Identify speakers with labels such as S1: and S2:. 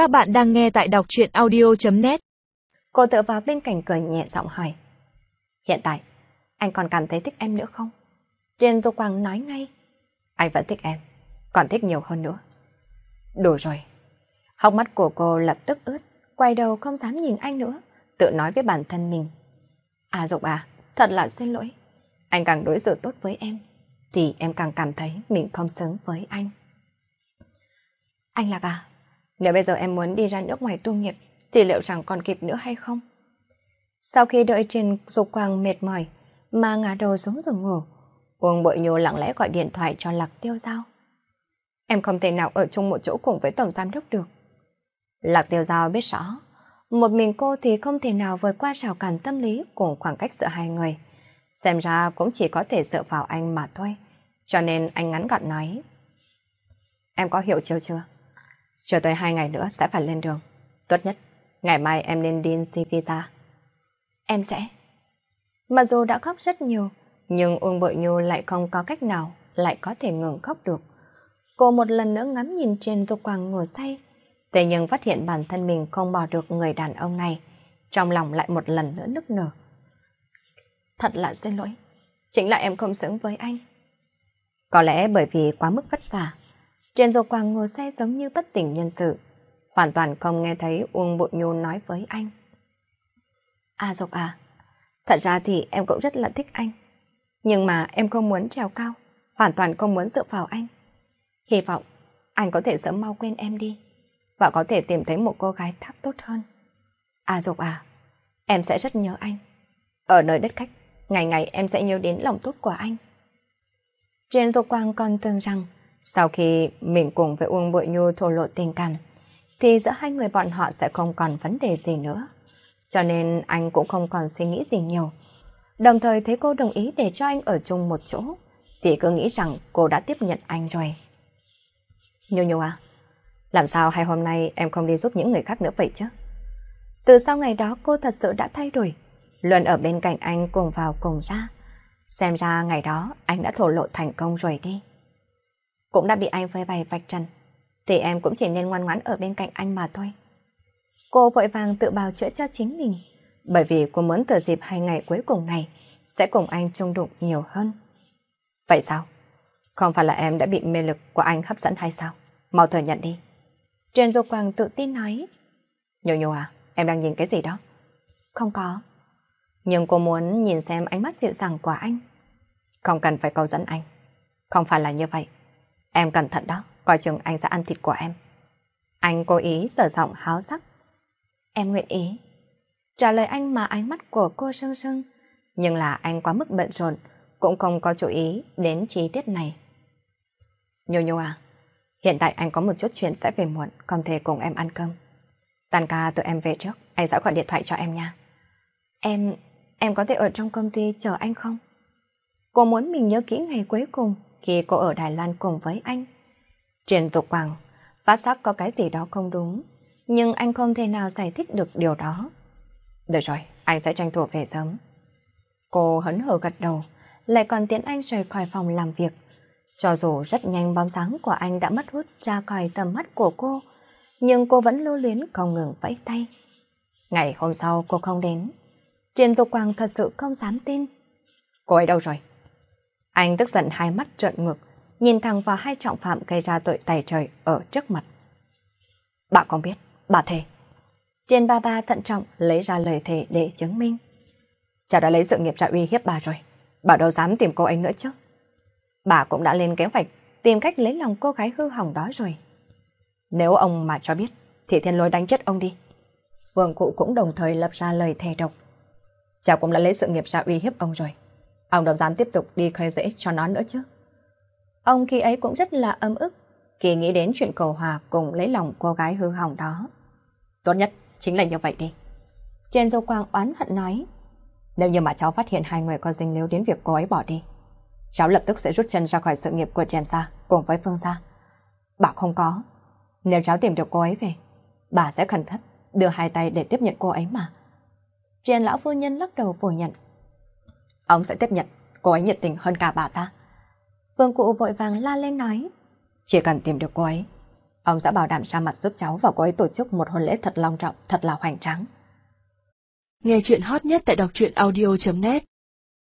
S1: Các bạn đang nghe tại đọc chuyện audio.net
S2: Cô tựa vào bên cạnh cười nhẹ giọng hỏi. Hiện tại, anh còn cảm thấy thích em nữa không? Trên Dục Quang nói ngay. Anh vẫn thích em, còn thích nhiều hơn nữa. Đủ rồi. Hốc mắt của cô lập tức ướt, quay đầu không dám nhìn anh nữa, tự nói với bản thân mình. À Dục à, thật là xin lỗi. Anh càng đối xử tốt với em, thì em càng cảm thấy mình không xứng với anh. Anh Lạc à, nếu bây giờ em muốn đi ra nước ngoài tu nghiệp, thì liệu rằng còn kịp nữa hay không? Sau khi đợi trên dục quang mệt mỏi, mà ngả đầu xuống giường ngủ, Uông Bội Nhô lặng lẽ gọi điện thoại cho Lạc Tiêu Giao. Em không thể nào ở chung một chỗ cùng với Tổng Giám Đốc được. Lạc Tiêu Giao biết rõ, một mình cô thì không thể nào vượt qua rào cản tâm lý cùng khoảng cách giữa hai người. Xem ra cũng chỉ có thể dựa vào anh mà thôi. Cho nên anh ngắn gọn nói. Em có hiểu chưa chưa? Chờ tới hai ngày nữa sẽ phải lên đường. Tốt nhất, ngày mai em nên đi xin visa. Em sẽ. Mặc dù đã khóc rất nhiều, nhưng Uông Bội Nhu lại không có cách nào lại có thể ngừng khóc được. Cô một lần nữa ngắm nhìn trên dục quang ngồi say, thế nhưng phát hiện bản thân mình không bỏ được người đàn ông này, trong lòng lại một lần nữa nức nở. Thật là xin lỗi, chính là em không xứng với anh. Có lẽ bởi vì quá mức vất vả, Trần dục quang ngồi xe giống như bất tỉnh nhân sự, hoàn toàn không nghe thấy Uông Bội Nhu nói với anh. À Dục à, thật ra thì em cũng rất là thích anh. Nhưng mà em không muốn trèo cao, hoàn toàn không muốn dựa vào anh. Hy vọng anh có thể sớm mau quên em đi và có thể tìm thấy một cô gái tháp tốt hơn. À Dục à, em sẽ rất nhớ anh. Ở nơi đất khách, ngày ngày em sẽ nhớ đến lòng tốt của anh. Trên Dục Quang còn tưởng rằng sau khi mình cùng với Uông Bội Nhu thổ lộ tình cảm, thì giữa hai người bọn họ sẽ không còn vấn đề gì nữa. Cho nên anh cũng không còn suy nghĩ gì nhiều. Đồng thời thấy cô đồng ý để cho anh ở chung một chỗ, thì cứ nghĩ rằng cô đã tiếp nhận anh rồi. Nhu Nhu à, làm sao hai hôm nay em không đi giúp những người khác nữa vậy chứ? Từ sau ngày đó cô thật sự đã thay đổi, luôn ở bên cạnh anh cùng vào cùng ra. Xem ra ngày đó anh đã thổ lộ thành công rồi đi. Cũng đã bị anh phơi bày vạch trần, thì em cũng chỉ nên ngoan ngoãn ở bên cạnh anh mà thôi. Cô vội vàng tự bào chữa cho chính mình, bởi vì cô muốn từ dịp hai ngày cuối cùng này sẽ cùng anh chung đụng nhiều hơn. Vậy sao? Không phải là em đã bị mê lực của anh hấp dẫn hay sao? Mau thừa nhận đi. Trên Dục Quang tự tin nói. Nhô nhô à, em đang nhìn cái gì đó? Không có. Nhưng cô muốn nhìn xem ánh mắt dịu dàng của anh. Không cần phải cầu dẫn anh. Không phải là như vậy. Em cẩn thận đó, coi chừng anh sẽ ăn thịt của em. Anh cố ý sở giọng háo sắc. Em nguyện ý. Trả lời anh mà ánh mắt của cô sưng sưng. Nhưng là anh quá mức bận rộn, cũng không có chú ý đến chi tiết này. Nhô nhô à, hiện tại anh có một chút chuyện sẽ về muộn, không thể cùng em ăn cơm. Tàn ca tự em về trước, anh sẽ gọi điện thoại cho em nha. Em, em có thể ở trong công ty chờ anh không? Cô muốn mình nhớ kỹ ngày cuối cùng khi cô ở Đài Loan cùng với anh. Triển Dục Quảng phát giác có cái gì đó không đúng, nhưng anh không thể nào giải thích được điều đó. Được rồi, anh sẽ tranh thủ về sớm. Cô hấn hở gật đầu, lại còn tiễn anh rời khỏi phòng làm việc. Cho dù rất nhanh bóng sáng của anh đã mất hút ra khỏi tầm mắt của cô, nhưng cô vẫn lưu luyến không ngừng vẫy tay. Ngày hôm sau cô không đến. Triền Dục Quang thật sự không dám tin. Cô ấy đâu rồi? Anh tức giận hai mắt trợn ngực, nhìn thẳng vào hai trọng phạm gây ra tội tài trời ở trước mặt. Bà có biết, bà thề. Trên ba ba thận trọng lấy ra lời thề để chứng minh. Cháu đã lấy sự nghiệp ra uy hiếp bà rồi. Bà đâu dám tìm cô anh nữa chứ. Bà cũng đã lên kế hoạch tìm cách lấy lòng cô gái hư hỏng đó rồi. Nếu ông mà cho biết, thì thiên lôi đánh chết ông đi. Vương cụ cũng đồng thời lập ra lời thề độc. Cháu cũng đã lấy sự nghiệp ra uy hiếp ông rồi. Ông đâu dám tiếp tục đi khơi dễ cho nó nữa chứ. Ông khi ấy cũng rất là âm ức khi nghĩ đến chuyện cầu hòa cùng lấy lòng cô gái hư hỏng đó. Tốt nhất chính là như vậy đi. Trên dâu quang oán hận nói, Nếu như mà cháu phát hiện hai người có dính líu đến việc cô ấy bỏ đi, Cháu lập tức sẽ rút chân ra khỏi sự nghiệp của Trần Sa cùng với Phương Sa bà không có Nếu cháu tìm được cô ấy về, Bà sẽ khẩn thất đưa hai tay để tiếp nhận cô ấy mà Trần lão phu nhân lắc đầu phủ nhận Ông sẽ tiếp nhận. Cô ấy nhiệt tình hơn cả bà ta. Vương cụ vội vàng la lên nói Chỉ cần tìm được cô ấy Ông sẽ bảo đảm ra mặt giúp cháu và cô ấy tổ chức một hôn lễ thật long trọng, thật là hoành tráng.
S1: Nghe chuyện hot nhất tại đọc truyện audio.net